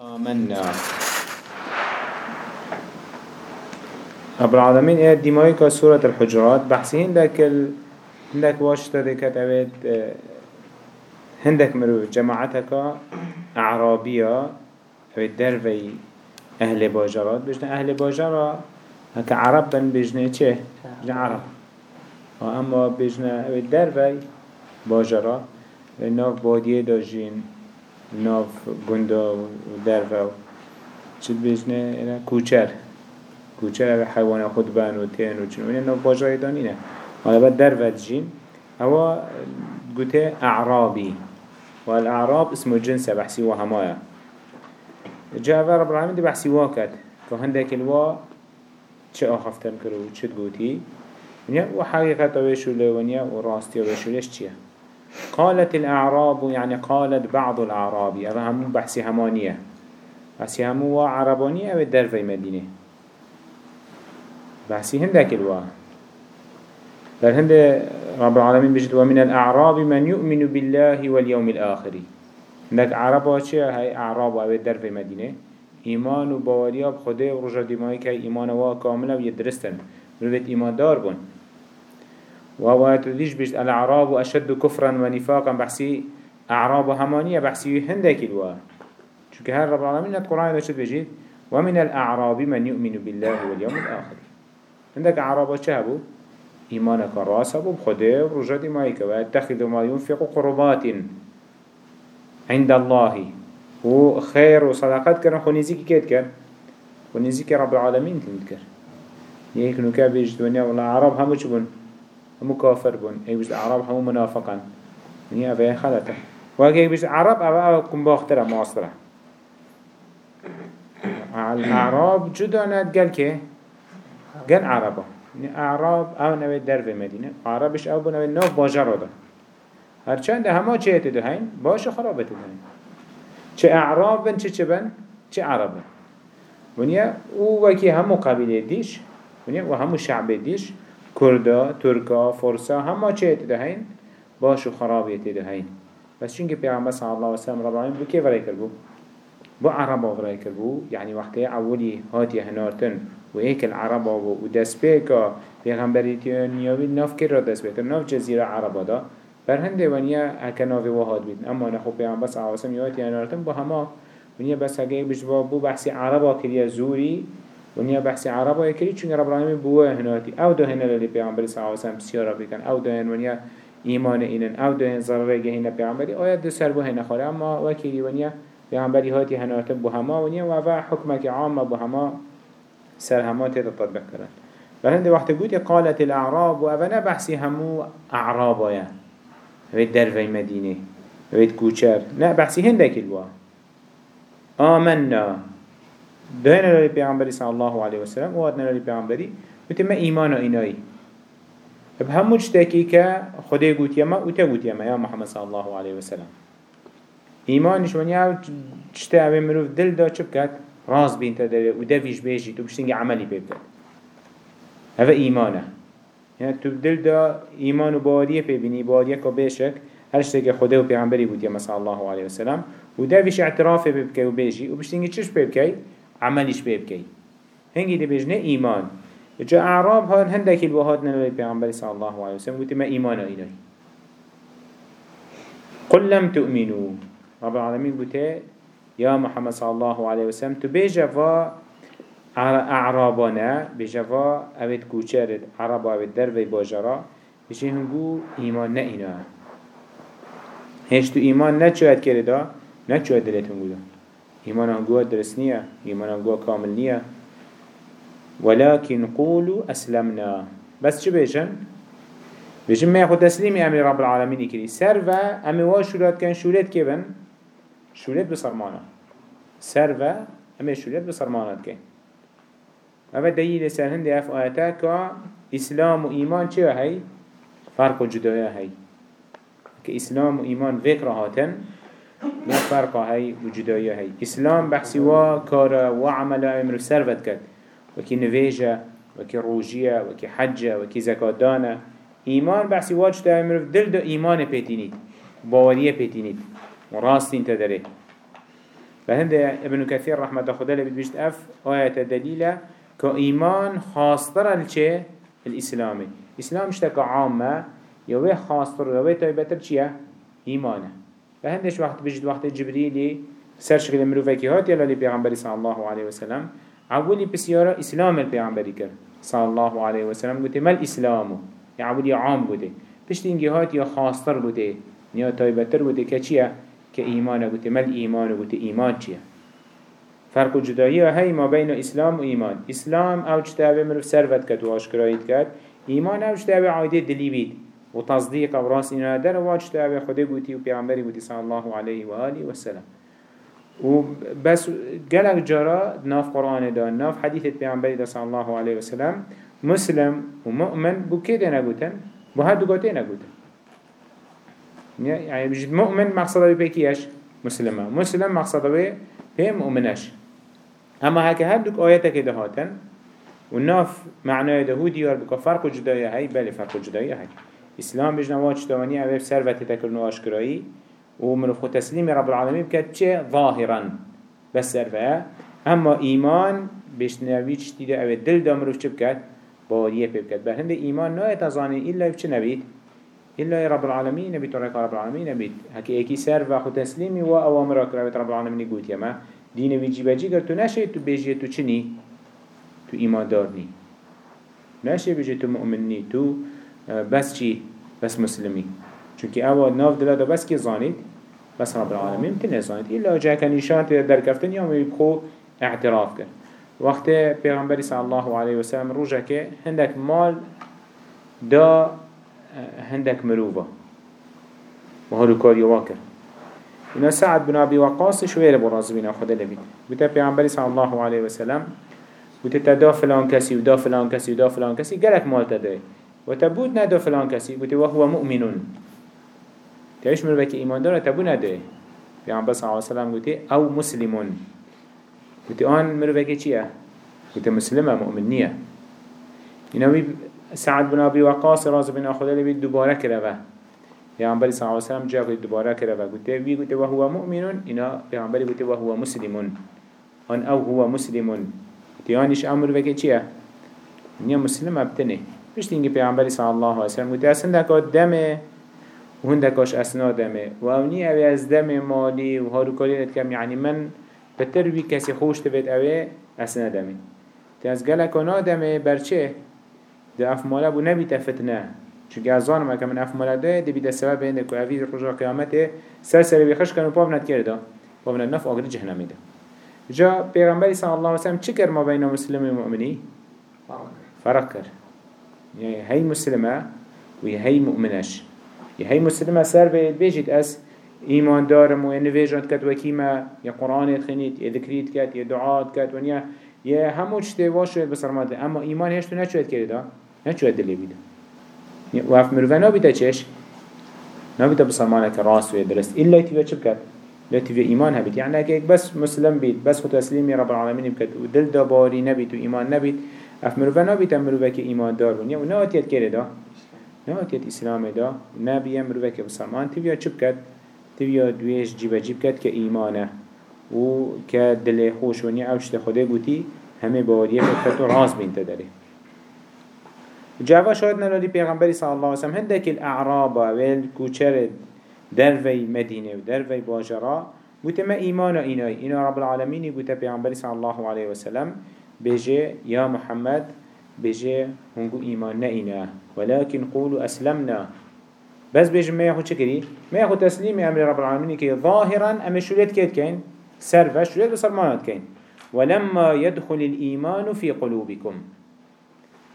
آمنا. رب العالمين إيه ديمايكا سورة الحجرات بحثي هندك ال... هندك واشتا ديكت اويد آه، هندك مرو جماعتك اعرابية اويد درفي أهل باجرات بجنا أهل باجرة هكا عرب بن بجنا چه؟ بجنا عرب. اما بجنا اويد درفي باجرة ناف بادیه داجین. ناف گندا و درفه و چید بیشنه اینا کوچر. کوچر اوه حیوان خود بان و تین و چنو اینا ناف باجای دانینه حالا بعد درفه دجین هوا قوته اعرابي والاعراب اسمه جنسه بحسي وهمايا جاء رب العالمين دي بحسي واكد كهندك الوا چه آخفتن کرو چه گوتی. و حقیقت وشوله ونیا و راستی وشولش چیه؟ قالت الأعراب يعني قالت بعض الأعراب هذا هم بحثي همانية بحثي همو عربانية أو الدر في مدينة بحثي هندك الوا. بل هند رب العالمين بجد ومن الأعراب من يؤمن بالله واليوم الآخر. هندك عربا چه هاي أعراب أو الدر في مدينة إيمان و باوريا بخده و رجا إيمان وا كاملا و يدرستن إيمان دار بون. وهو تديش بيش الأعراب أشد كفرا ونفاقا. بحسي أعراب همانية بحسي هندك الوا شو كهر رب العالمين القرآن شد بيجيد ومن الأعراب من يؤمن بالله واليوم الآخر. عندك أعراب شهبو إيمانك راسبو بخده ورجد مايك. واتخذ ما ينفق قربات عند الله. وخير وصدقات كرن. خونيزيكي كيت كر؟ خونيزيكي رب العالمين تنذكر يكنو كابيج دنيا والله عرب همو شبون همو كافر بون اي بجد عرب همو منافقا. نيا افا خلطه واقع بجد عرب افا افا كم باخترة معاصره الأعراب جدانات قال كي؟ قال عربا أعراب أو نوي در في مدينة. عربش أو بنوي نوف باجر ده هرچند هما چه ده هين باش خرابت ده هين چه أعراب بن چه چه بن؟ چه عرب بن. ونیا أو وکی همو قبیله دیش. ونیا و همو شعب دیش. کردا، ترکا، فرسا همه چه تدهین باش و خرابی تدهین بس چونکه پیغمبر صلی الله علیه و سلم رب العالمین بو کی ورای کرد بو؟ عربا ورای کرد یعنی وقتی اولی هاتی هنارتن و ایک العربا و دست پیکا پیغمبری نیاوی ناف کر را دست بیتر ناف جزیره عربا دا. بر هنده ونیا اکا ناوی وحاد بید اما نخو پیغمبر صلی الله علیه و سلم هنارتن بو همه. ونیا بس هگه بجوا بو بحثی عربا کریا زوری ونیا بحث عربا یکری چون رب العالمین بوه هناتی. أو ده هنه لی پیغمبری صلی اللہ علیہ وسلم بسیارا بکن. أو ده ونیا ایمان اینن. أو ده هن ضرره گهین پیغمبری آیت دو سر بو هنه خوره اما وکیلی ونیا پیغمبری هاتی هنات بو هما ونیا و اوه حکمک عام بو هما سر هما تیتا تطبق کرن بلند وقت قوتي قالت الأعراب وأبنا بحثي همو أعرابا يا ويد درفي مدينة ويد كوچر نا بحثي هندك الوا آمنا. دهنا للي پیغمبری صلی الله علیه وسلم و هاتنا للي پیغمبری وتی ما ایمان اینایی اب همو چتاکی که خدا گوت یما و تا گوت یما محمد صلی الله علیه وسلم ایمانش ونیا چتا اوه مروف دل دا چب کد راز بین تا داره و دویش بیشی تو بشتنگی عملی ببدد هذا ایمانه يعني تو دل دا ایمان و باوریه ببینی باوریه که بیشک هر شتاکی خدا و پیغمبری بود یما صلی الله علیه وسلم و دویش اعتراف ببکه و بیشی و بشتنگی چش ببکه عملش بيبكي هنگی دي بجنه إيمان جا أعراب هان هندك الوهاد نلوي بيغمبر صلى الله عليه وسلم قلت ما إيمان إلهي قل لم تؤمنوا. رب العالمين قلت يا محمد صلى الله عليه وسلم تبيجا فا أعرابنا بيجا فا أبد كوچرد عربا أبد دربي باجرا بيجي هنگو إيمان نئنا هش تو إيمان نچوهد کرده نچوهد دلتون قلو إيمان أنقوى درس نية إيمان أنقوى كامل نية ولكن قولوا أسلمنا. بس شو بيجن؟ بيجن ما ياخد تسليمي أمر رب العالمين يكري سرفا أمي واش شولات كان شولات كيبن شولات بصرمانا سرفا أمي شولات بصرمانا كين. أما دليل سر هندي أف آياتك إسلام وإيمان چه هاي؟ فرق جدايا هاي. كإسلام وإيمان ذكر هاتن. ما فرق هاي وجدايا هاي إسلام بحثي وا كارا وعمل أمر سرفت كد وكي نفيجة وكي روجية وكي حجة وكي زكاة دانا إيمان بحثي واج دا أمر دل دا إيمان بيتينيد باورية بيتينيد وراستين تدري فهند ابن كثير رحمة خدا لبيت اف آية دليلة كإيمان خاصتر الچه الإسلامي إسلام اشتكى عامة يوه خاصتر يوه تايبتر چيه إيمانه فهندش وقت بجد وقت جبريلي سر شكل مروفكي هات يلا لبيغنبري صلى الله عليه وسلم عولي بسيارة إسلام البيغنبري كر صلى الله عليه وسلم قلت ما الإسلام يعولي عام قلت بشت إنجي هات يا خاصتر قلت يا تايبتر قلت كچيه كإيمان قلت ما الإيمان قلت إيمان چيه فرق جدایی هی ما بین اسلام و ایمان. اسلام أو چتابه مروف سرفت کد و آشکرایت کد ایمان أو چتابه عایده و تصدیق و راس اینا در و چتابه خوده گوتی و پیغمبری گوتی صلی الله علیه و آله و و بس گلک جارا ناف قرآن دا ناف حدیث پیغمبری دا صلی الله علیه و سلام مسلم و مؤمن بو که ده نگوتن؟ بو هر دو گوته نگوتن. يعني مؤمن مقصده بيكيش مسلمه. مسلم مقصده بيه مؤمنش. اما هكا هردوك آياتك دهاتن والناف معناه ده ديار بك فرق جدايا هاي بله فرق جدايا هاي اسلام بجنا واج تواني اوه سروت تكرنو اشكرائي ومن خو تسليم رب العالمين بكت چه؟ ظاهرا. بس سرفه اما ايمان بشنوي چتيده اوه دل دامروف چه بكت باوريه بكت بهند ايمان نا يتظاني إلا بچه نبيت إلا رب العالمين نبيت ورك رب العالمين نبيت هكي ايكي سرفه خو تسليمي و اوامرك رب العالمين قوت يما دين وی جیبه جی تو نشه تو بیجی تو چنی؟ تو ایمان دار نی نشه بیجی تو مؤمن نی. تو بس چی؟ بس مسلمی. چونکه اول ناف دلادا بس کی زانید؟ بس رب العالمین. تنه زانید ایلا جا کن ایشان در کفتن یا بخو اعتراف کرد وقت پیغمبری صلی الله علیه وسلم روژه که هندک مال دا آه، هندک مروفا و هلو کاری واکر إنه سعد بن أبي وقاص براز بنا خدا لبيت بتا پیغمبر صلى الله عليه وسلم بتا تدا فلان كسي ودا فلان كسي ودا فلان كسي قالك مال تدري وتبود ندا فلان كسي بتا وهو مؤمن. تعيش من بك إيمان دار تبو ندري پیغمبر صلى الله عليه وسلم بتا أو مسلمون بتا آن من بك چيه؟ بتا مسلمة مؤمنية إنه سعد بن أبي وقاص راز بنا خدا لبيت دوباره كرفه پیامبری صلی الله علیه و سلم جا دوباره کرده. و گفته وی گفته و هو مؤمن. اینا پیامبری گفته و هو مسلمون آن أو هو مسلمون تیانش أمر وکی چیه؟ نیا مسلم ابتنه پشت اینکه پیامبری صلی الله علیه و سلم گفته أصلا دکات دمه و هندکاش اسنا دمه. و اونی اوی از دم مالی و هارو کاری کم یعنی من بتر وی کسی خوش تبید اوی اسنا دمه. تی از گلکانا دمه برچه ده افماله بو نبی تفتنه چونکه از ظالم که من اف ملده دی بیده سبب اینده که اوی رجا قیامته سر سر بیخش کنو پاونت کرده. پاونت نف آگر جهنمی ده جا پیغمبری صلی الله علیه وسلم چی کر ما بین مسلم و مؤمنی؟ فرق کر یعنی هی مسلمة و هی مؤمنش. یه هی مسلمة سر بیجید از ایمان دارم و نویجات کد وکیمه یا قرآن خنید یا ذکریت کد یا دعات کد و یا همو چطه واشوید بسر مادة. أما ایمان هشتو نچوید کرده نچوید دلی بیده و اف مروفة نابیده چش نابیده بسلمانه که راست و درست. إلا تیوه چه بکد لا تیوه ایمان هبید یعنی اگه بس مسلم بید بس خود تسلیمی رب العالمین بکد و دل داباری نبید و ایمان نبید اف مروفه نابیده مروفه که ایمان دار بونیه و نواتیت کرده دا نواتیت اسلام دا نبیه مروفه که بسلمان تیوه چه بکد تیوه دویش جیب جیب کد که ایمانه و که دل خوش ونیا اوشت خوده بودی همه باوریه بکد و راز بینت داره جاوا شاهد نلالی پیغمبری صلی علیه وسلم هندک الاعراب و کوچر دروی مدینه و دروی باجرا بوده ما ایمان اینای اینا رب العالمینی بوده پیغمبری صلی الله علیه وسلم بجه یا محمد بجه هنگو ایمان نه اینا ولكن قولوا أسلمنا. بس بيجي ما ياخد شكري ما ياخد تسليم أمر رب العالمين كي ظاهرا أم شليت كيت كين؟ سرفة شليت بسلمانات كين. ولما يدخل الإيمان في قلوبكم.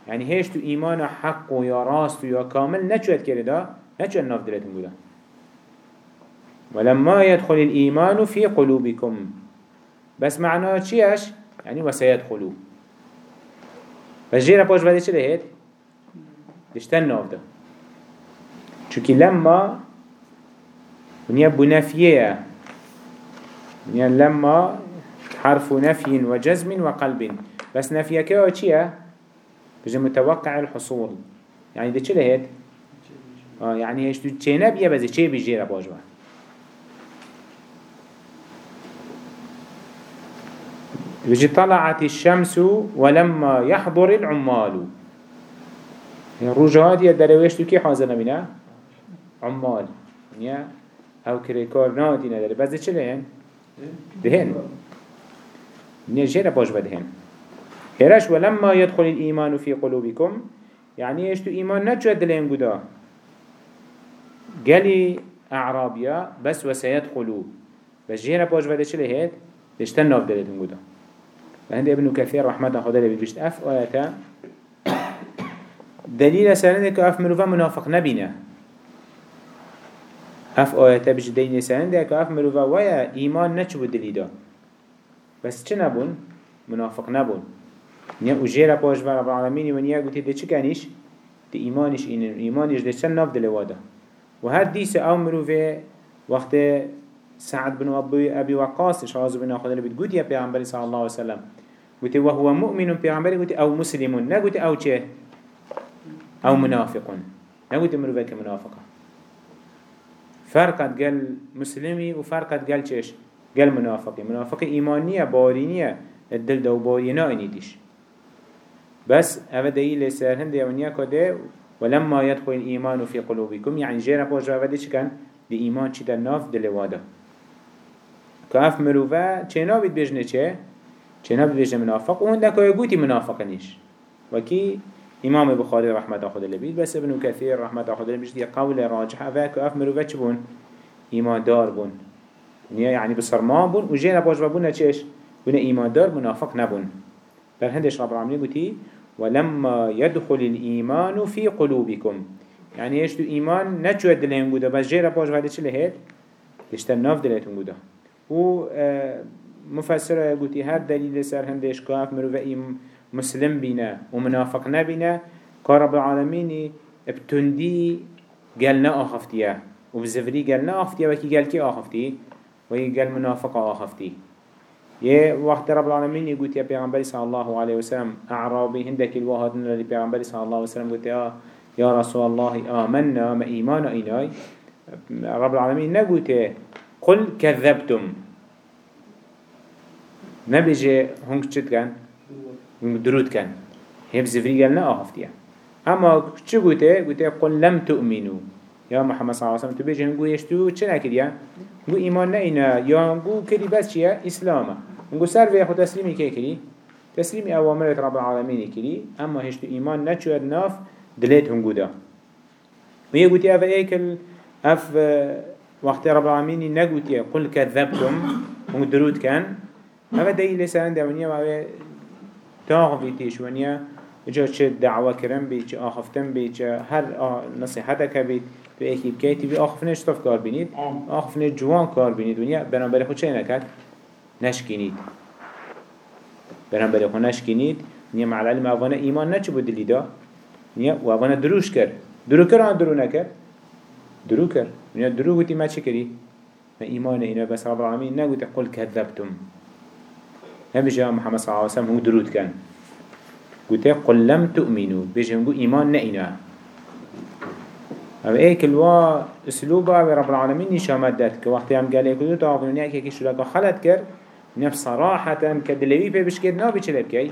يعني هيش تو إيمان حق ويا راست ويا كامل نشوت كردا نشوت ناف دلتن بودا ولما يدخل الإيمان في قلوبكم. بس معناه چيش يعني وسيدخلوا بس جيرا باش بدي چه لهيت دشتن ناف ده؟ چونكي لما ونيا بنفيه ونيا لما حرف نفي وجزم وقلب. بس نفيه كيو چيه؟ بجي متوقع الحصول. يعني ده چه لهيت؟ آه يعني هيش تو چه نبيه بزي چه بيجيره باجوه بيجي طلعت الشمس ولما يحضر العمال. يعني الرجوات يا درويش كي حاضر نبينا عمال. يعني أو كريكار نادي نداري بس چه لهن دهن. نيا جيرا باش بدهن هرش ولما يدخل الإيمان في قلوبكم يعني إيش تو إيمان نجوى دلين قدا قالي أعرابيا بس وسيدخلوا بس جيرا باش بده چه لهن دشتن ناف دلين قدا فهند ابن كثير رحمة الله خدا بيشت أف آياتا دليل سنده که اف مروفا منافق نبینه أف آیتا بج دین سنده که أف مروفا ویا ایمان نچو دلی دا بس چه؟ منافق نبون. نیا اجیر پاش و رب العالمین و نیا گوتی ده چه کنیش؟ ده ایمانش اینه. ایمانش ده چه ناف دل وادا و هر دیس آو مروفه وقت سعد بن ابي ابي وقاص شاز بن خدا اللي بتقول يا پیغمبر صلى الله عليه وسلم قلت وهو مؤمن پیغمبر قلت أو مسلم نه قلت أو چه؟ أو منافق. نه قلت مروفه كمنافقه فرقت قال مسلمي وفرقت قال چش؟ قال منافقي. منافقي إيمانية بارينية الدل دو بارينا إنيدش بس هذا دليل سر هند يونيا كده. ولما يدخل الإيمان في قلوبكم يعني جيرا بوش هذا ديش كان؟ دي إيمان چي ناف دلواده كاف مروفا چنا بيت بيجنه چه؟ بيت بيجنه منافق وهنده كاي قوتي منافق نيش وكي إمام بخاري رحمة خود لبيد بس ابن كثير رحمة خود لبيد دي قول راجح فاك أف مروفة بون؟ إيمان دار بون يعني بصرمان بون وجينا باش بون چش بون إيمان دار منافق نبون. بل هندش رب العالمين قلتي ولما يدخل الإيمان في قلوبكم يعني إيش تو إيمان نچوه دلهم بودا بس جيرا باش بده چه لهيد يشتر ناف دلتون بودا و مفسره قلتي هر دليل سر هندش كاف مروفة إيمان مسلم بينا ومنافق نبينا كرب العالمين ابتندي قالنا آخفتيا وبزفري قالنا آخفتيا وكي قال كي آخفتي وكي قال منافق آخفتي يه وقت رب العالمين يقول يا پیغمبر صلى الله عليه وسلم أعرابي هندك الواحد اللي پیغمبر صلى الله عليه وسلم قلت يا يا رسول الله آمنا ما إيمان إلهي رب العالمين نقول قل كذبتم نبيجي هنك چت كان درود كان هيب زفري قالنا آهفتيا اما چه قوته؟ قوته قل لم تؤمنوا يا محمد صلى الله عليه وسلم تبيجي هنقو يشتو چه نكريا؟ نقو إيمان نئنا يا هنقو كري بس چيا؟ إسلاما هنقو سر في أخو تسليمي كي كري؟ تسليمي أوامرت رب العالمين كري اما هشتو إيمان نچوه ناف دليت هنقو دا وهي قوتي أفا ايكل أف وقت رب العالمين نقوتي قل كذبتم هنقو درود كان أفا دايل لسان داونيا تاغ في تيشونيا جا چه دعوة کرن بي چه آخفتن بي چه هر نصيحتك بي تو بكيتي بي آخفنه شطف کار بینید. آخفنه جوان کار بینید. ونیا بنابرای خود چه نکد؟ نشکینید. بنابرای خود نشکینید. نیا مع العلم اوانه ایمان نچه بود دلی دا؟ نیا و اوانه دروش کرد درو کر آن درو نکر؟ درو کر. نیا درو گوتی ما چه کری؟ ما ایمان اینا بس رب العالمین نگوتی قل کذبتم. هم بيجي محمد صلى الله عليه وسلم هو درود كان قلت قل لم تؤمنوا. بيجي هنقول إيمان نئنا أما إيه كلوا أسلوبا رب العالمين نشامت دات كوقت يام قال إيه كدو تعرفون إيه كي شو لك خلت كر نفس صراحة كدلوي بيش كده نابي چلب كي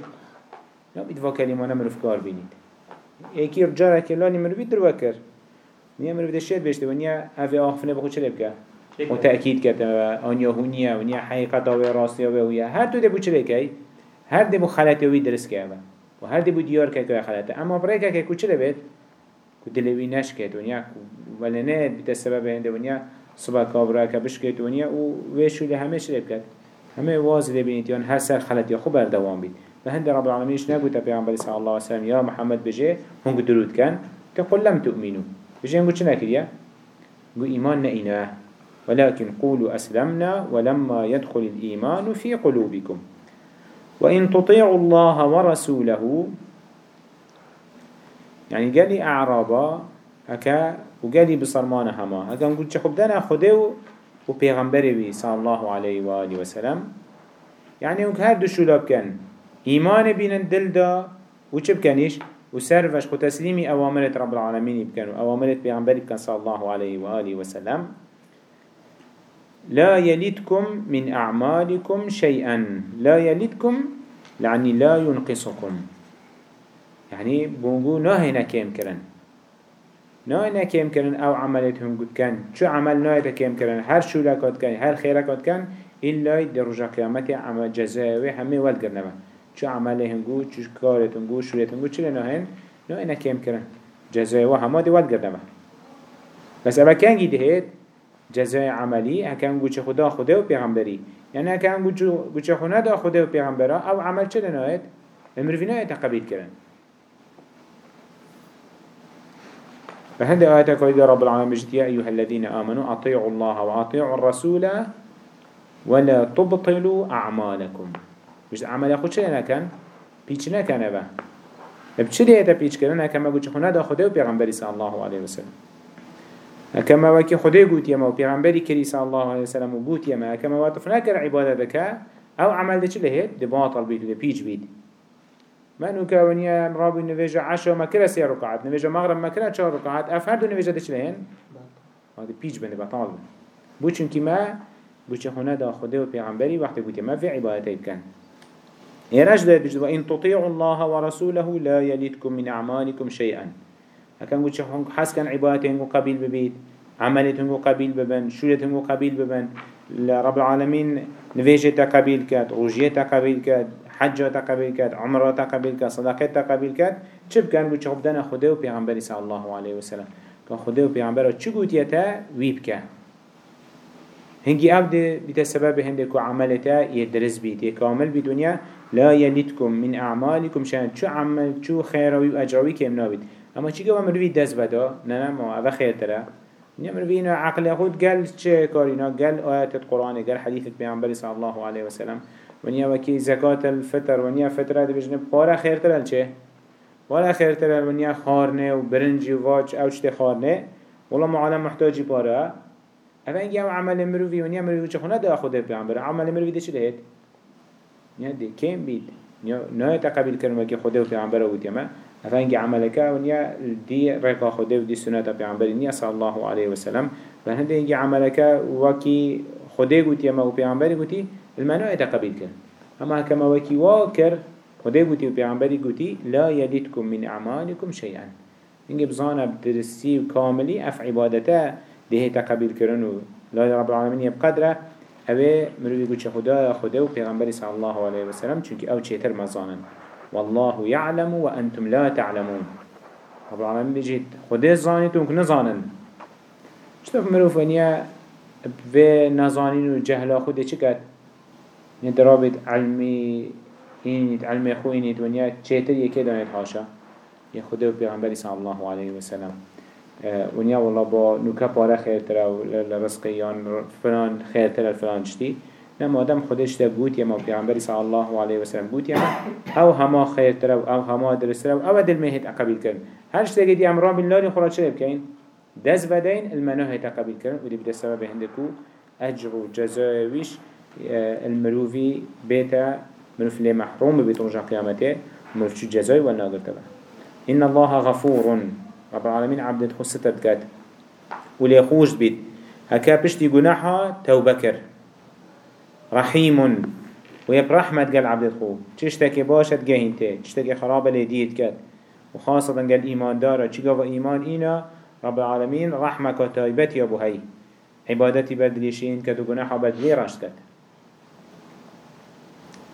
نابي دفا كلمة نمرف كار بينيد إيه كي رجارة كلا نمرفي دروكر نيا مرفي دشيت بيشته ونيا أفي آخفنه بخو چلب كه وتأكيد كده آنيا هونيا ونيا حقيقة وراسية ويا هر تو دبو چلي كي هر دبو خلطة وي درس كده و هر دبو ديار كي خلطة. اما بريكا كي كو چلي بيت كو دلوي نش كده ونيا ولنه بيت السبب هنده ونيا صبح كابرا كبش كده ونيا و ويشو لهمه چلي بكت همه واز لبينيت يان هر سر خلط يا خو بردوام بيت فهند رب العالمين نبو تبيعن صلى الله وسلم يا محمد بجي هنگ درود كان تقول لم تؤمنوا. بجي هنگو چنا كريا قو إيمان نئنا ولكن قولوا أسلمنا ولما يدخل الإيمان في قلوبكم. وإن تطيعوا الله ورسوله يعني قالي أعرابا هكا وقالي بصرمان هما. هكا نقول خب دانا خده وبيغمبري صلى الله عليه وآله وسلم. يعني هر دو شلاب كان؟ إيمان بين الدل دا وچه بكنش وسرفش خو تسليمي أوامرت رب العالمين بكن وأوامرت بيغمبري بكن صلى الله عليه وآله وسلم. لا يلدكم من أعمالكم شيئا. لا يلدكم يعني لا ينقصكم. يعني بونجو ناهنا كيم كرن. ناهنا كيم كرن أو عملتهم قد كان. شو عمل ناهنا كيم كرن؟ هر شو لكات كان هر خيركات كان إلا درجة قيامتي عمل جزاوي همي ولد قرنبا شو عملهم قد شو كارتهم قد شو لتهم قد شو لناهن ناهنا كيم كرن جزاوي وهما دي ولد قرنبا بس أبا كان جيد جزاء عملي هكان قد خدا خدا و پیغمبری. يعني هكان قد خدا دا خدا و پیغمبرا أو عمل چه لناهد المروفينا يتقبيل كرن فهند آيات قيد رب العالمين يا أيها الذين آمنوا أطيعوا الله وأطيعوا الرسول ولا تبطلوا أعمالكم بجد عمل يخد شلنا كان بيش نكن با بچه هيدا بيش كرنا كما قلت خنا دا خده و پیغمبری صلى الله عليه وسلم كما وكي خده قوت يما و پیغمبری كري الله عليه وسلم و قوت يما كما واتف نكر عبادة دكا أو عمل ده چه لهيد ده باطل بيت ده بيش بيت منو كونيا رابي نفيجا عشا ما كلا سيا ركعات نفيجا مغرب ما كلا چهار ركعات اف هر دو نفيجا ده چلين هذا بيج بنده بطال بو چونكي ما بو چه خونه دا خوده و پیغمبری وقت قوتي ما في عبادتي بكن يراج ده بجد وإن تطيعوا الله ورسوله لا يلدكم من أعمالكم شيئا هكذا قلت حس كان عبادتهم قبيل ببيت عملتهم قبيل ببن شولتهم قبيل ببن. رب العالمين نفيجة قبيل كات روجية قبيل كات حجة تقبل كات عمرة تقبل كات صدقه تقبل كات. چه بكن بو چه خبدنا خده و پیغمبری صلی الله علیه وسلم. که خده و پیغمبر چه گوتیتا ویب که هنگی أو ده بیت سبب هنده که عملتا يدرس بيت. كامل بدنيا لا يلدكم من أعمالكم شان شو عمل شو خيروي وأجروي كم نابد. أما چی که مروی دست بدا نه نه ما أو خیر تره نه مروی اینا عقل خود قال چه کارینا قال آیات القرآن قال حدیث پیامبر صلی الله علیه وسلم ونیا وکی زکات الفطر ونیا فطره دی بجنه پارا خیرتر ال چه؟ ولا خیرتر ال ونیا خارنه و برنجی و واج أو چه خارنه. والله معالم محتاجی پارا اوه اینگه أو عمل مروفی ونیا مروفی چه خونه دا خوده پیامبر؟ عمل مروفی دی چه دهید؟ نیا دی کم بید؟ نه تقبیل کرن وکی خوده و پیامبر و دیمه اوه اینگه عمل که ونیا دی رقا خوده و دی سنت پیامبر نیا صلی الله علیه وسلم. و هنده اینگه عمل که وکی خوده گوتی ما و پیامبری گوتی المنوع تقبيل كن أما كما وكي واكر خده قوتي و پیغمبری قوتي لا يلدكم من أعمالكم شيئا إنجي بزانا بدرسي كاملي أف عبادته ده تقبيل كرنو لا رب العالمين يبقدره أبي مروي قوتش خدا خدا و پیغمبری صلى الله عليه وسلم چونك أو چيتر مزانا والله يعلم وأنتم لا تعلمون. رب العالمين بيجيت خدا زانيتون كنزانن شتف مروفانيا في نزانين و جهلا خدا چكت ندرابت علمي إنت علمي خو إنت ونيا تشيتر يكي دانت حاشا؟ يخده و پیغمبری صلى الله عليه وسلم ونيا والله با نوكا پاره خير ترى لرزقي يان فلان خير ترى فلان جتي نما آدم خودش ده بوت يما پیغمبری صلى الله عليه وسلم بوت يما أو هما خير ترى أو هما درس ترى أو دل مهت اقبل كرن هر شتاقي دي امران بالله خورا چه بكين دز بدين المنوه تقبل كرن ودي بده سبب هندكو اجر و جزاء ويش المروفي بيتا مروف لي محروم بيت رجع قيامته مروف شو جزاي ولا قلتبه إن الله غفور. رب العالمين عبد خصتت قد ولي خوش بيت هكا بشتي جناحها توبكر رحيم. ويب رحمة قال عبد الخو تشتكي باشت جهنته تشتكي خرابة لديت كد وخاصة قال إيمان دارا تشيقا إيمان إينا رب العالمين رحمة كتايبت يا أبو هاي عبادتي بدليشين كدو جناحها بدلي راشت كد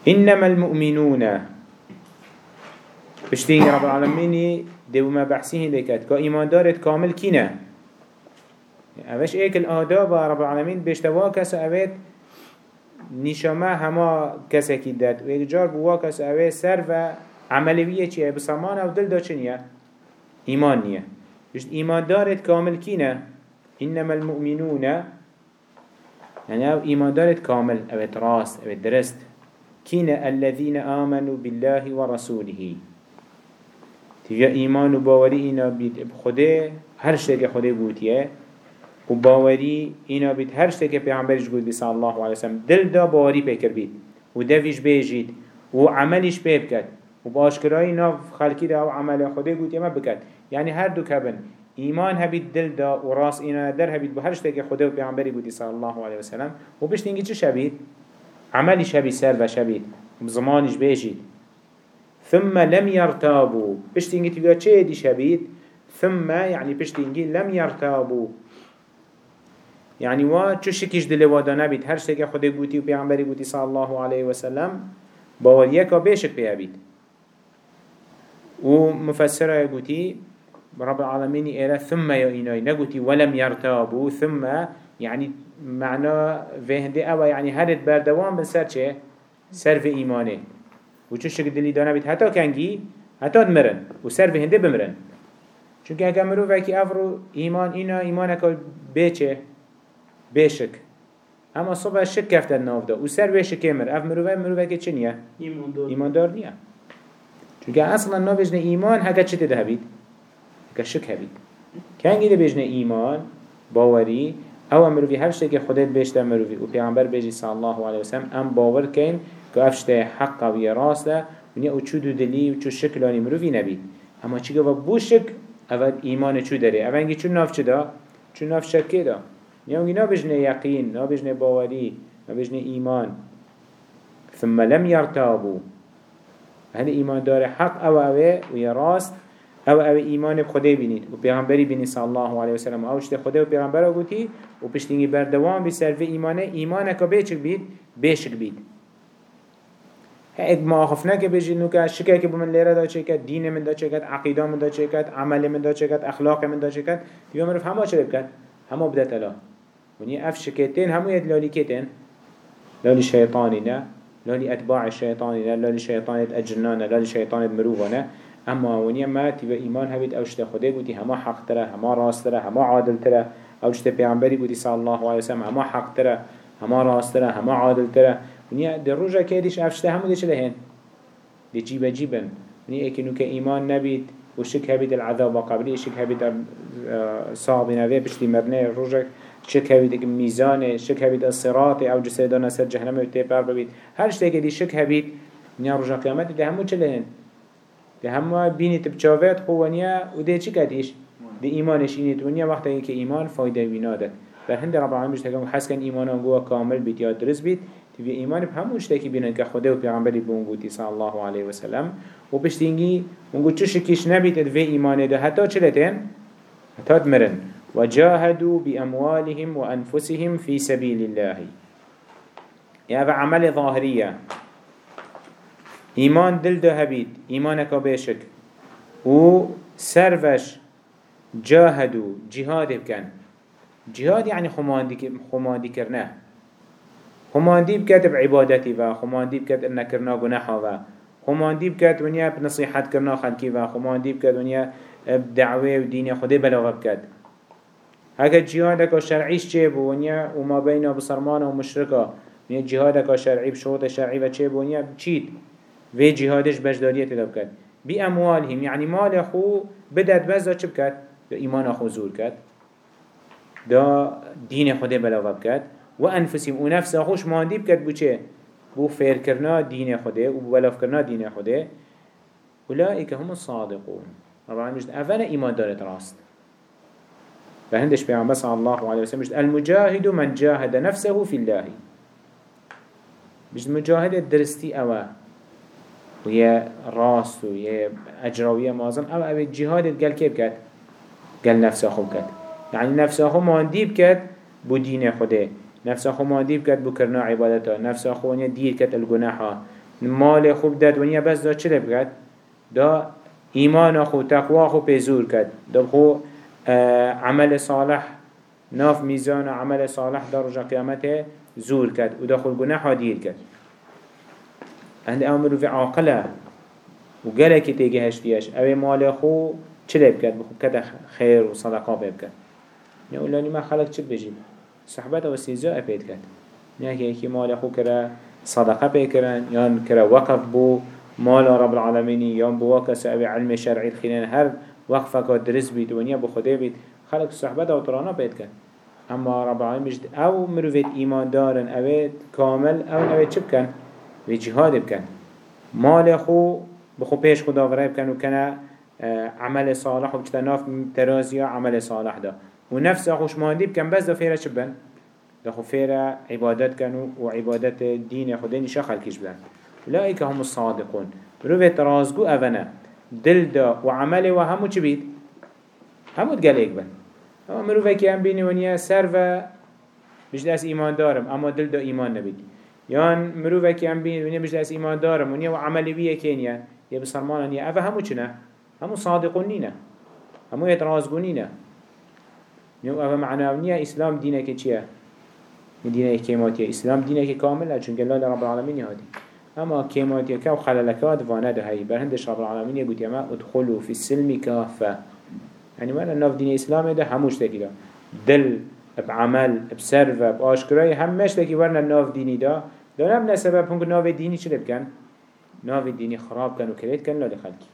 إنما المؤمنون. بشتين رب العالمين دو ما بحسيه لكت كا إيمان دارت كامل كينا؟ أوش إيك الآداب رب العالمين بيشتوا كس نشامه هما كسكي داد. و ايك جار بوا كس اويت سر و عملوية چيه بسامان أو دل دا چنية إيمان نية بشت إيمان دارت كامل كينا إنما المؤمنون. يعني أو إيمان دارت كامل اويت راس اويت درست. كين الذين آمنوا بالله ورسوله تيجا إيمان وباوري إنا بيت بخده هر شتك خده قوتيه وباوري إنا بيت هر شتك پیغمبرش قوت بصلى الله عليه وسلم دل دا باوري بكر بيت ودفش بيجيت وعملش بيبكت وباشكراي ناف خلقي دا وعمل خده قوتيه ما بكت يعني هر دو كبن ایمان هبید دل دا و راس اینا در هبید بو هر شتاکی خدا و پیغمبری بودی صلی الله علیه وسلم. و بشت اینگی چه شبید؟ عملش هبید سر و شبید. زمانش بیشید ثم لم يرتابوا بشت اینگی تبیا چه دی شبید؟ ثم يعني بشت لم يرتابوا يعني وا چو شکیش دل وادا نبید هر شتاکی خدا بودی و پیغمبری بودی صلی الله علیه وسلم باور یکا بیشک بیابید و مفسره بودی رب العالمين إلى ثم يأيناي نقولي ولم يرتابوا ثم يعني معنى فهندي أو يعني هرد بردوان بسر چه؟ سر في إيمانه وچو شك دلي دانا بيت حتى كنجي حتى دمرن وسر في هندي بمرن. چونك اگه مرو وكي افرو إيمان إنا إيمانك بيچه بيشك اما صبح شك كفت او سر بیشک امر اف مروه مروه كي چنيه ایمان دار نيه چونکه اصلا نافجن ایمان حقا چه تده حقا شک هبید. که كان ده بيجن ایمان باوري او مروی هر که خودت بیشتر مروه او پیامبر بیشی صلی الله علیه وسلم ام باور کن که افشته حق و راسته و نه او چو دلی و چو شکلانی مروه نبی اما چیگه و بو شک اول ایمان چو داره. اول اینگه چون ناف چه دا؟ چون ناف شکه دا؟ یعنی يعني نبجن يقين نبجن باوري نبجن ایمان. ثم لم يرتابوا هل ایمان دار حق أو أو راست؟ أو أو إيمان بخده و وبيغمبري بيني صلى الله عليه وسلم. أو اوشت خده وبيغمبره قوتي وبشتيني بردوان بسر في إيمانه إيمانك بيشك بيد بيشك ایمان هيك ما أخفنا كبيجي نوكا شكا بمن ليرة دا شكا دين من دا شكا عقيدة من دا شكا عمل من دا شكا أخلاق من دا شكا يوم رف هما شرب كات هما بدأت الله. شکتین همه ید لالی کتین لالی شیطانی نه لالی أتباع الشيطان نه لالی شیطانت اجنان لالی شیطانت مروفانه أما ونیا ما تی ایمان هبید اوشت خوده گوتی همه حق تره همه راست تره همه عادل تره اوشت پیامبری گوتی صلی الله علیه وسلم همه حق تره همه راست تره همه عادل تره ونیا در روزا که دیش اوشت همه دیش لهن دی جیب جیبن ونیا اکنو که ایمان نبید و شک هبید العذاب قبلی شک هبید صعب نوی پشتی مرنه روزا هبید که میزان شک هبید الصراط او جسدان سر جهنم و تیپر ببید. هر شتی که دی شک ونیا روزا قیامت دی همو چه لهن ده همه بینی تبچاوت خوانیا و ده چی کدیش؟ ده ایمانش اینی دنیا وقتی که ایمان فایده ویناده بر هند رب العالمین بجتگم حس کن ایمان هم کامل بیت یا درست بیت. تبی ایمان همونش تکی بینن که خدا و پیغمبری بون بودی صلی الله علیه و سلم. و پشتینگی اونگو چه شکیش نبیت دوی ایمان ده. حتی چلتین حتی دمرن وجاهدوا بأموالهم وأنفسهم في سبيل الله. يعني عمل ظاهرية. ایمان دل ده هبید ایمانکا بیشک و سرفش جاهدو. جهاد بکن. جهاد يعني خماندي كرناه خماندي بكات بعبادتي و خماندي بكات إن كرنا جناحا و خماندي بكات ونيا بنصيحة كرنا خلقي و خماندي بكات ونيا بدعوة ودين خده بلغة بكات هكا جهادك شرعيش چه ونيا وما بين بصرمان ومشركة ونيا جهادك شرعي بشروط شرعي و چه ونيا بچيت في جهادش بجدارية تدب كد بأموالهم يعني مال أخو بدأت بس دا دا إيمان أخو زور كد دا دين خده بلاغ بكد وأنفسهم ونفس أخوش ماندي بكد بو بو فير كرنا دين خده وبلاغ كرنا دين خده أولئك هم الصادقون. طبعا مجد أفلا إيمان دارت راست. فهندش بيعم بس الله عليه وسلم المجاهد من جاهد نفسه في الله. مجد مجاهد الدرستي أواه وهي راست وهي أجراوية مازن أو أبي جهاد قال كيف كات قال نفس أخو كات يعني نفس أخو ماندي بكات بو دين خده نفس أخو ماندي بكات بو كرنا عبادته نفس أخو ونيا دير كات الجناحة مال أخو بدات ونيا بس دا چه بكات دا إيمان أخو تقوى أخو بزور كات دا خو عمل صالح ناف ميزان عمل صالح درجة قيامته زور كات ودخل جناحة دير كات هند امرو في عاقله. وقالك تيجي هشتياش اوه مال خو چلي بكت بخو كده خير وصدقاء بكت يقول لاني ما خلق چل بجيب صحبت و سيزاء بيت كت نهي اكي مال خو كرا صدقاء بكرن يان كرا وقف بو مال رب العالمين يان بو وكس اوه علم شرعي الخلان هر وقفك درس بيت ونيا بو خده بيت خلق صحبت و ترانا بيت كت اما رب مجد أو مروفيت ايمان دارن اوه كامل أو اوه چه بكن و جهاد بکن. مال خو بخو پیش خدا ورای بکن و کنه آه، عمل صالح و بچتا ناف ترازيا عمل صالح دا. و نفس خوش مهندی بکن بس دا فیره چه بن؟ دا خو فیره عبادت کنو و عبادت دین خودینی شا خلقش بن هم الصادقون. بروفت رازقو اونا دل دا و عمل و همو چه بید؟ همو تقليك بن. اما مروفه که هم بینی ونیا سر و بجد از ایمان دارم اما دل دا ایمان نبید. یان مروفه که هم بینی ونیا بجد از ایمان دارم ونیا و عملی بیه کنیا یه بسرمان نیا. اوه همو چنه؟ همو صادقون نینه همو يترازقون نینه نو اوه معناه نیا اسلام دینه که چیه؟ دینه کیماتیه اسلام دینه که کامله چون گلال رب العالمین هادی. اما كيماتيا كاو خلالكات فانا ده هاي برهندش رب العالمين يقول يما ادخلوا في السلم كافة يعني وأنا ناف دين اسلام ده هموش تكي ده دل بعمل بسرف باشكراي همش تكي ورنا ناف ديني ده ده نبنا سبب هنك ناف ديني چلب كان ناف ديني خراب كان وكريت كان لا لخلقي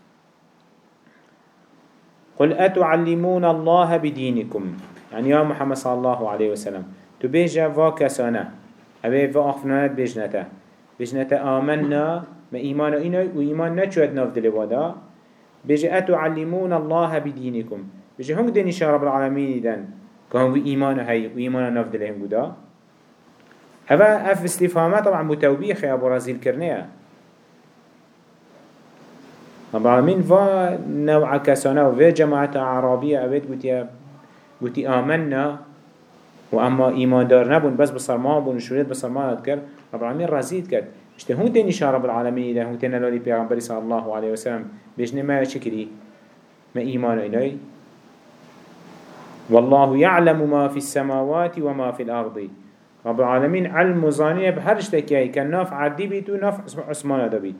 قل أتعلمون الله بدينكم يعني يا محمد صلى الله عليه وسلم تبيجا فاكسانا أبي فاخفنانات بيجنته بجنة آمنا ما إيمان إنا وإيمان نشوت ناف دلوادا بجي أتعلمون الله بدينكم بجي هم ديني رب العالمين دن كان إيمان هاي وإيمان ناف دلهم قدا هذا أف استفهامه طبعا متوبيخ يا أبو رازيل كرنيه رب العالمين فا نوع كسانا وفي جماعة عربية قلت قلت آمنا وأما إيمان دار نبون بس بصرمان بون وشوريت بصرمان أذكر رب العالمين رزيد كد اشته هون تاني شهر رب العالمين ده هون تاني لولي بيغمبري صلى الله عليه وسلم. بيجن ما شكري ما إيمان إلي والله يعلم ما في السماوات وما في الأرض. رب العالمين علم زانية بهرش تكيي كان ناف عدي بيت وناف عثمان دبيت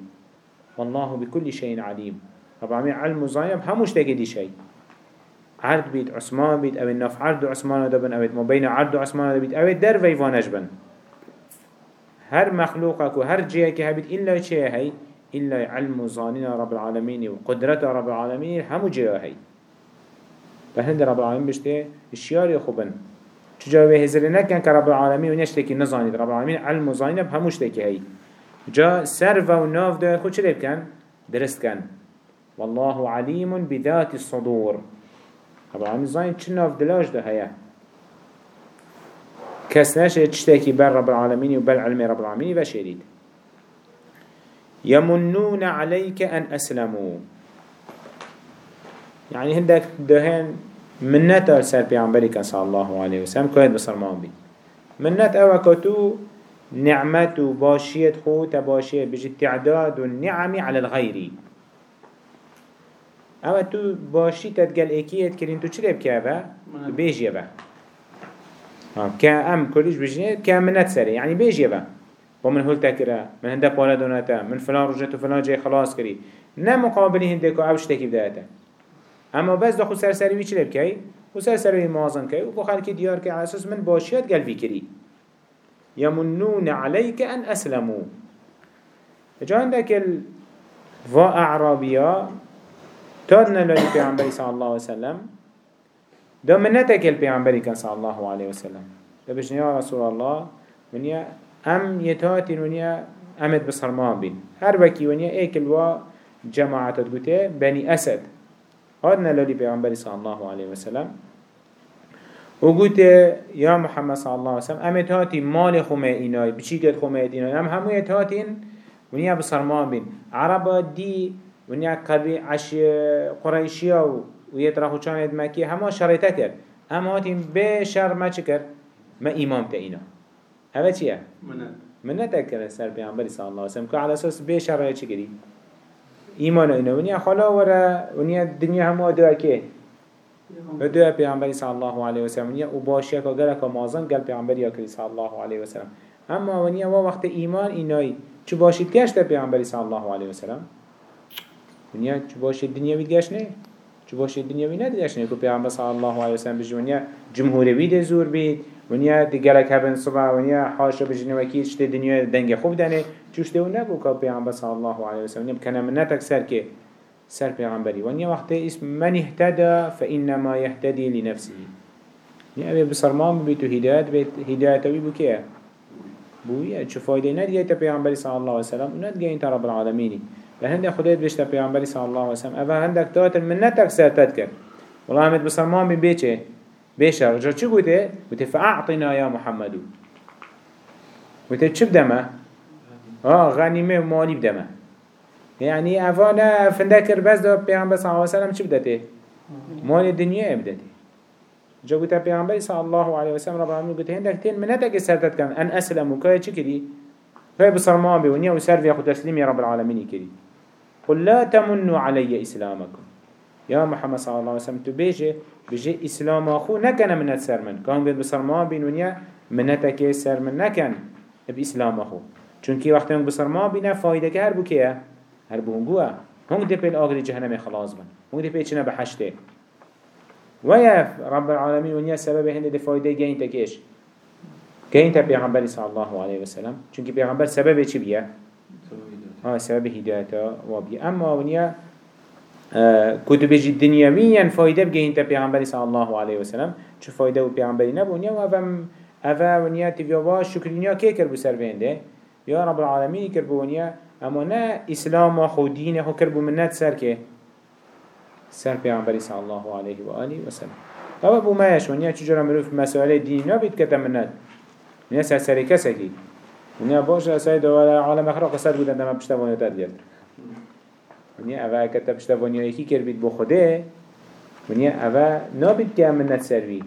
والله بكل شيء عليم رب العالمين علم زانية بهمش تكي شيء عرض بيت عثمان بيت أو الناف عرض عثمان دبن أو ما بين عرض عثمان دبيت أو در فيفانش بن. هر مخلوقك وهر جيك هبيت إلا شيء هي إلا علم ظاننا رب العالمين وقدرة رب العالمين همو جيا هي فهند رب العالمين بشته الشيار يخبن تجاوه هزرنا كان كرب العالمين ونشتكي نظاني رب العالمين علم ظاننا بهموش تكي هي جا سرف وناف ده خود شليب كان درست كان والله عليم بذات الصدور. رب العالمين ظاني چه ناف دلاش ده هيا كس نشه تشتكي بر رب العالمين وبل علم رب العالمين وشريد يمنون عليك أن أسلموا يعني دهين منت سر بيعنبري صلى الله عليه وسلم كويت بصرمان بي منت اوكتو نعمت و باشيت خو تباشيت بجي تعداد النعم على الغير أو تو باشي تتقل أكيد كرين تو چلي بكيبه بيجي به که ام کلیش بجنه که منت سری یعنی بیجیه با و من هل تکره من هنده پالا دونتا من فلان رجت و فلان جای خلاص کری نه مقابلی هنده که اوش تکیب دهتا اما بس دا خود سرسری وی چلی بکی و سرسری مازن کی و خلکی دیار که أساس من باشیت قلبی کری يمنون عليك أن أسلموا جا عندك الفا أعرابيا تادنا للي بيعنبري صلى الله عليه وسلم. ده منتك البيعنبري كان صلى الله عليه وسلم. ده بجن يا رسول الله ونيا أم يتاتين ونيا أمد بصرمان بين هر وكي ونيا ايكل و جماعة تقوته بني أسد. هادنا لولي بيعنبري صلى الله عليه وسلم. وقلت يا محمد صلى الله عليه وسلم أمد هاتي مال خمائناي بشيكت خمائناي أم همو يتاتين ونيا بصرمان بين عربا دي ونيا قبي عش قريشيا ويترخو چاند مكي هما شريطه كر اما هاتين بي شر ما چكر ما امام تاينا هذا چيه؟ منت. منت اكر سر صلى الله عليه وسلم كو على أساس بي شر چكري ايمان اينا ونيا خلا ورا ونيا الدنيا هما دو اكي دو بيعنبري صلى الله عليه وسلم ونيا وباشيا كو غلق مازن قل بيعنبري اكري صلى الله عليه وسلم اما ونيا وقت ايمان ايناي چو باشید گشت پیامبری صلی الله علیه و سلم. ونیا چو باشید دنیا وید گشت نه؟ چو باشه دنیاوی ندیدش نه؟ که پیامبر صلی الله علیه و سلم بجی ونیا جمهوری بید. زور بید ونیا دیگرک هبن صبح ونیا حاشا بجی نوکی چته دنیا دنگ خوب دنه. چوشته و نبو که پیامبر صلی الله علیه و سلم ونیا بکنه من نتک سر که سر پیامبری ونیا وقت اسم من اهتدى فإنما يهتدي لنفسه نیا ابی بسرمان بید و هدایت بید هدایت وی بو که بویه. چه فایده ندیه تا پیامبری صلی الله علیه و سلم این رب العالمینی. لهند خدایت بشتا پیامبری صلی الله علیه و سلم اول هندک تات منتک سرتت کرد والله همت بسلمان بیچه بیشه رجا چی گوته؟ گوته فاعطنا یا محمدو گوته چی بدمه؟ آه غنیمه و مالی بدمه يعني افانا فندكر بس ده پیغمبر صلى الله عليه وسلم چی بدته؟ مال الدنيا بدته جا قلت پیغمبر صلى الله عليه وسلم رب العالمين قلت هندك تين منتك سرتت كان ان اسلموا كاي چی کری؟ كاي بصرمان بونيا وسر في تسليم يا رب العالمين كري قل لا تمنوا علي إسلامكم. يا محمد صلى الله عليه وسلم تبيجي بيجي إسلام أخو نكن من سر من. كان بيد بصرمان بين ونيا منتك سر من نكن بإسلام أخو. چونكي وقت من بصرمان بينا فايدة که هر بو كيه؟ هر بو هنگوه هنگ دي بيل آغري جهنم خلاص بن. هنگ دي بيل چنا بحشته ويا رب العالمين ونيا سبب هند دي فايده جين تكيش جين تا پیغمبر صلى الله عليه وسلم. چونكي پیغمبر سبب چي بيه ها سبب هدايته وبيه اما ونيا كتب الدنيويا فايدة بجهين تبيغمبري صلى الله عليه وسلم شو فايدة وبيغمبري نبونيا وافم أفا ونيا تبيوا شكرينيا كي كربو سربين يا رب العالمين كربو ونيا أما نا إسلام وخو كربو منات سر كي سر صلى الله عليه وآله وسلم طبعا بو ما يشونيا چجورا مروف مسؤولة دين نبيت كتا منات ونيا سر سري كسكي ونيا باش سيد ولا عالم أخرى قصد بودن دم بشتبونيا تدلت ونیا اوه کتا پشتا ونیایکی کر بید بو خوده ونیا اوه نابید که امنت سروی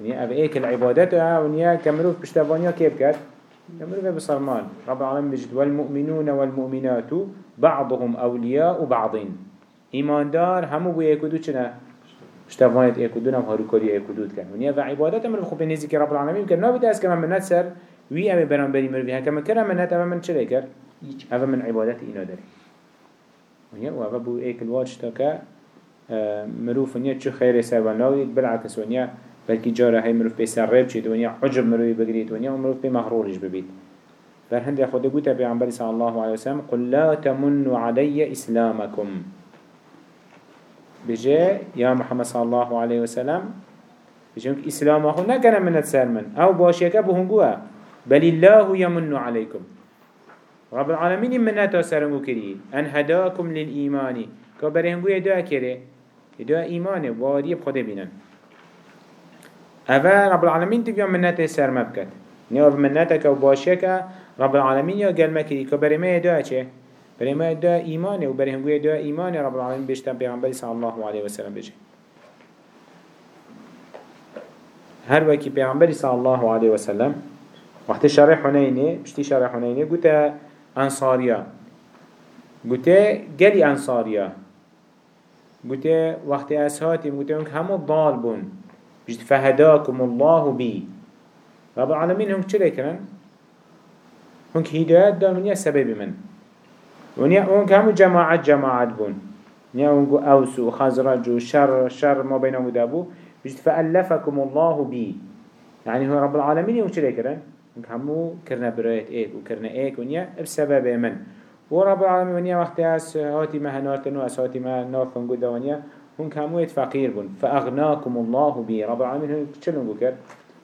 ونیا اوه ایک العبادت ها ونیا کمروف پشتا ونیا کیب کرد كمروف بصرمان رب العالمين بجد والمؤمنون والمؤمنات بعضهم أولياء بعضين إيمان دار همو بو يكودو چنا اشتفانت يكودو نم هارو كوري يكودو كان ونیا و عبادت أمر بخو بنزي که رب العالمين كر نابد از كما منت سر وي اوه برانبري مروفي ها كما كرا منت اوه من چلي كر اوه من عبادت اینا داری ونیا و اوه بو ایک الواج تا که مروف ونیا چو خیر سر و ناوید بالعکس ونیا بلکی جاره های مروف بی سر ریب چید ونیا عجب مروفی بگرید ونیا و مروف بی مغرورش ببید بر هند خود گوته پیغمبر صلی الله علیه وسلم قل لا تمنوا علی اسلامکم بجه یا محمد صلی الله علیه وسلم بجه اسلام اخو نکنه منت سر من. أو باشیکه بهنگوه بل الله يمن عليكم. رب العالمين مناتا سرنگو كري ان هداكم للإيمان كبرهنگو يدعا كري يدعا إيمان واري بخده بينن أفا رب العالمين تبيا مناتا سر مبكت نيو مناتا كو باشيك رب العالمين يا قال مكري كبرهما يدعا چه؟ برهما يدعا إيمان وبرهنگو يدعا إيمان رب العالمين بيشتن بيغنبالي صلى الله عليه وسلم بيجي هر وكي بيغنبالي صلى الله عليه وسلم وقت شرح حنيني بشتي شرح حنيني قلت انصاريا قلت قلي انصاريا قلت وقت اسهاتي قلت انك همو ضال بون. بجد فهداكم الله بي رب العالمين هم چه لكرن هنك هدايات دا من سبب من؟ هنك همو جماعات جماعات بون. هنك اوس وخزرج وشر شر ما بينهم دابو. بجد فألفكم الله بي يعني هو رب العالمين هم چه لكرن همو كرنا برايت ايك وكرنا ايك ونيا بسبب من. ورب العالمين ونيا وقت اس هاتي ما هنارتن واس هاتي ما نافن قد ونيا هون همو فقير بون فأغناكم الله بي رب العالمين هون چلون بكر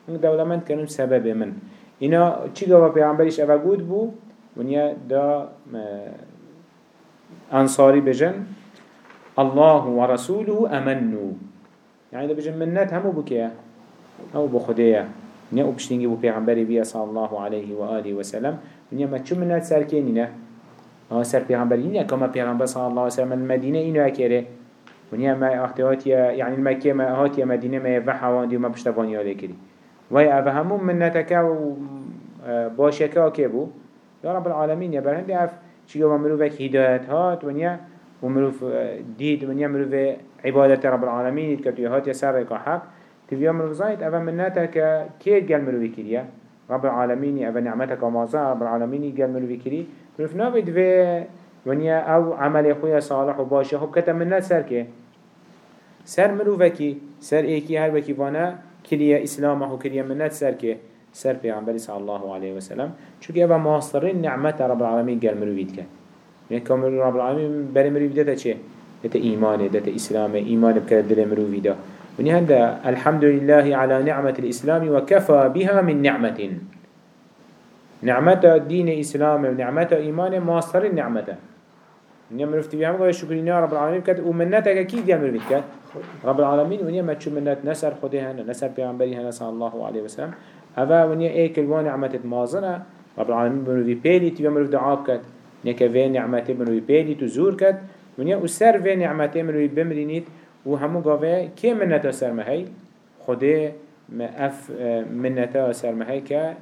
هون دولمند كانوا سبب من. اینا چی گوه پیغمبریش اوه گود بو ونیا دا انصاری بجن الله ورسوله امنو يعني دا بجن منت همو بكيه همو بخديه أو پشتینگی بو پیغمبری بیا صلی الله علیه و آله و سلم نیا ما چون منات سر کنی نه ها سر پیغمبری نیا کما پیغمبر صلی الله علیه و سلم المدینه اینو اکره ونیا ما احتیاطی یعنی المکه ما هاتی مدینه ما وحواندی و ما پشتوانی آله کری و اوه همون منتک و باشکه که بو یا رب العالمین یا برهندی اف چیگه و مروفک هدایت هات ونیا و مروف دید ونیا مروف عبادت رب العالمین که توی هات یا سر رکا حق تبيا من رزايت أفا من ناتك كيت قال مروي كريا رب العالمين أفا نعمتك ومازا رب العالمين قال مروي كري مروف نابد في ونيا أو عمل خويا صالح وباشا خب كتا من نات سر كي؟ سر مروفكي سر إيكي هر وكي وأنا كريا إسلامه كريا من نات سر كي؟ سر عمبالي صلى الله عليه وسلم. چونك أفا ماصرين نعمت رب العالمين قال مروي كان يعني كامل رب العالمين بري مروي داتا چه؟ داتا إيمان داتا إسلام إيمان بكرة دل مروي دا ونهند الحمد لله على نعمة الإسلام وكفى بها من نعمة. نعمة دين إسلام ونعمة إيمان ماصر النعمة. ونیا مروف تبی هم گوی شکری نه رب العالمین بکد و منت اگه کی دیا مروفید کد رب العالمین ونیا ما چو منت نسر خود هنه نسر پیغمبری هنه صلی الله علیه وسلم. هذا ونیا ایک الوان نعمت مازنه رب العالمین بنوی پیلی تبی مروف دعا بکد نکه وی نعمت بنوی پیلی تو زور کد ونیا و سر وی نعمت بنوی بمرینید و همو گاوه کی منت سر مهی خده ما اف منتا سر مهی که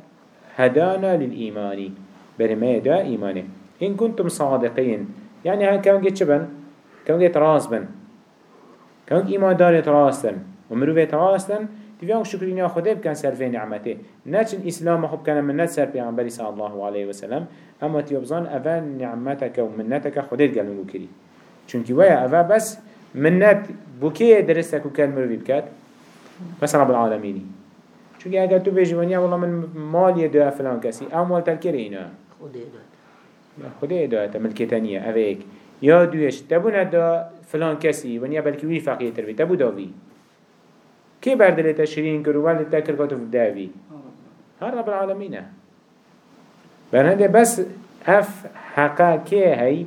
هدانا للإيمان برمي دا إيمانه إن كنتم صادقين يعني هن كون جيت شبن كون جيت راس بن كون إيمان دار راستن ومروفة راستن تبيان شكرين يا خده بكن سرفي نعمته نچن إسلام حب كان من نت سر پیغمبر صلى الله عليه وسلم. أما تيبزان أفا نعمتك ومنتك خده قلنگو كري چونكي ويا أفا بس منت بوكي درستك وكال مروفي بكات. بس رب العالمين. چونکه اگر تو بيجي ونیا والله من مال يدو فلان كسي أو مال تلكر اینا خود داد خدا ادایت ملکتانیه اوه ایک یا دویش تبو ندا فلان کسی ونیا بلکی وی فقیه تر بی تبو داوی کی بردلی تشرین کرو ولی تکر کاتو داوی هر رب العالمینه برهنده بس اف حقا که هی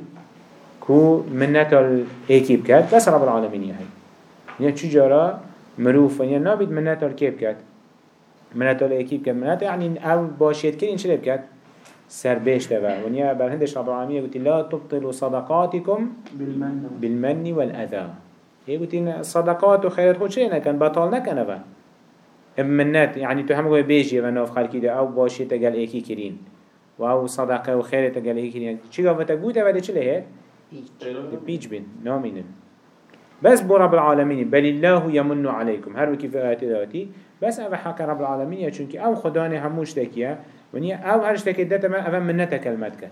كو منتا الإيكيب كات. بس رب العالمين هاي. يعني شو جرى مروف يعني نابد منتا الكيب كات منتا الإيكيب كات منتا يعني أو باشيت كين شلب كات سر بيش تبع ونيا برهندش رب العالمين قلت لا تبطلوا صدقاتكم بالمن بالمن والأذى هي قلت إن الصدقات وخيرات خود شيء كان بطال نكن أبا منات يعني تو هم قوي بيجي ونوف خالكي ده. أو باشي تقال إيكي كرين وأو صدقة وخير تقال إيكي كرين شو قفت ده بعد شو ليه بيج بين نامين بس بو رب العالمين بل الله يمن عليكم. هر وكيف آيات ذاتي بس أبا حق رب العالمين يا أو خداني هموش تكيه ونیا أو هرش تکید دتا ما اول منت کلمت کرد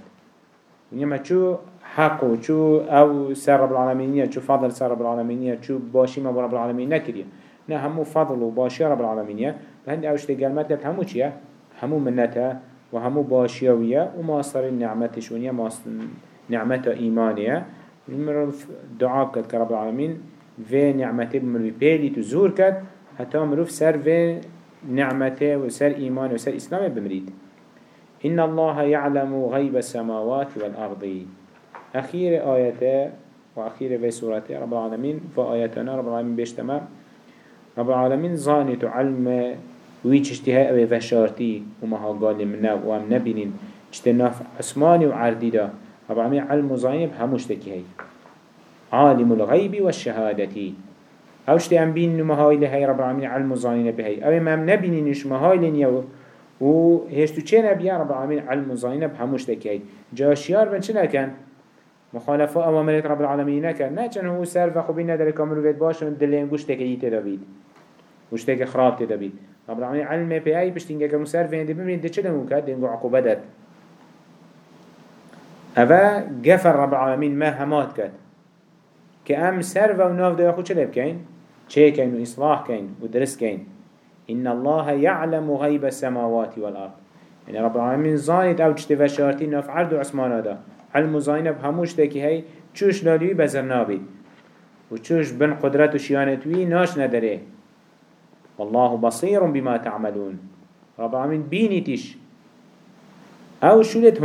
ونیا ما چو حق و چو أو سر رب العالمینیه چو فضل سر رب العالمینیه چو باشی ما رب العالمین نکریه. نه همو فضل و باشی رب العالمینیه بهند اوش تکلمت کرد همو چیه؟ همو منته و همو باشیویه و ماستر نعمتش ونیا ماستر نعمت ایمانیه. مروف دعا کرد که رب العالمین و نعمته بمروی پیلی تو زور کرد حتی مروف سر و نعمته و سر ایمان و سر اسلام بمرید إن الله يعلم غيب السماوات والأرض. أخير آياته وأخير في سورته رب العالمين فآياتنا رب العالمين بيشتما رب العالمين زانت علم ويش اشتهاء أبي فشارتي وما قال منا وام نبينين. اجتناف عثماني وعردي رب العالمين علم زانب هموشتكي هاي عالم الغيب والشهادة اوشتي ام بين نمهاي لهي رب العالمين علم زانين بهي أو امام نبينين نشمهاي لنيو و هشتو چه نبیه رب العالمین علم و زاینه بهموش تکی جاشیار بن چه نکن؟ مخالفه اوامرت رب العالمین نکن. نه چن هو سر و خوبی نداره کامل وید باش و دلین گوش تکی تدا بید گوش تکی خراب تدا بید رب العالمین علم ای بشتینگه که مسر وینده ببینید ده چه دمو کرد؟ دنگو عقوبه داد اوه گفر رب العالمین ما همات کرد که ام سر و ناف ده خود چه لب چه کن و اصلاح کن و درست إن الله يعلم غيب السماوات والأرض يعني رب العالمين زانت أو جتفا شارتي نف عرض عثمان هذا علم زانب هموش تاكي هاي چوش لالوي بزر وچوش بن قدرت وشيانتوي ناش ندره والله بصير بما تعملون رب العالمين بيني تيش أو شولت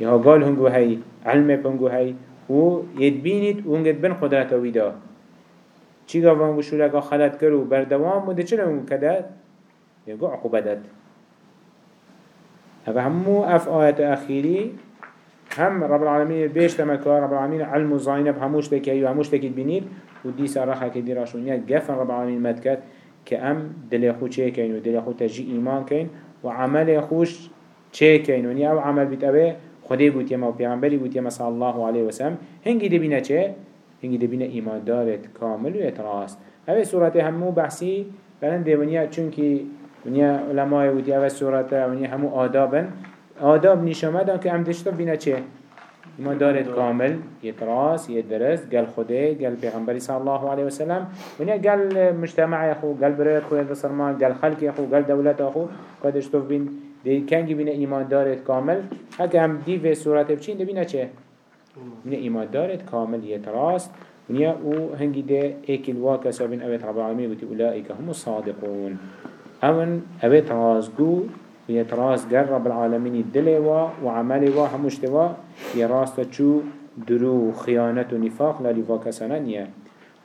يهو قال هنگو هاي علمه بنگو هاي و يدبينت وهنگت بن قدرت ويدا چی گاوان گوشو لگا خلط کرو بردوام بوده چرا اون کدد؟ یگو عقوبه داد. هذا همو اف آيات اخيري هم رب العالمين بيش تمكا رب العالمين علم وزاينة بهموش تكي وهموش تكي بنير ودي سراحة كدي راشونية قفن رب العالمين مدكت كأم دل خو چه كين ودل خو تجي إيمان كين وعمل خوش چه كين ونيا أو عمل بتأبه خده بوت يما و پیغمبری بوت يما صلى الله عليه وسلم هنگي دي بينا چه؟ هنگی دبینه ایمان دارد کامل و اتراست اوه صورت همو بحثی بلند دیونیا چونکی ونیا علماء ودی اوه صورت ونیا همو آدابن. آداب نشامدن که هم دشتا بینه چه؟ ایمان دارد کامل یتراست یدرست گل خوده گل پیغمبری صلی الله علیه وسلم ونیا گل مجتمع خو گل برای خو بسرمان گل خلق خو گل دولت خو. قدش تو بین دی کنگی بینه ایمان دارد کامل. هکه هم دیو صورت بچین دبینه چه؟ من ایمان دارد کامل یه تراست. ونیا أو هنگی ده ایکل واکا سابین اوید رب العالمین وتی اولئیک هم الصادقون اون اوید ترازگو ويتراس قر رب العالمين الدلوا وعملوا همشتوا يراس تشو درو خيانة ونفاق لا لفاك سنانيا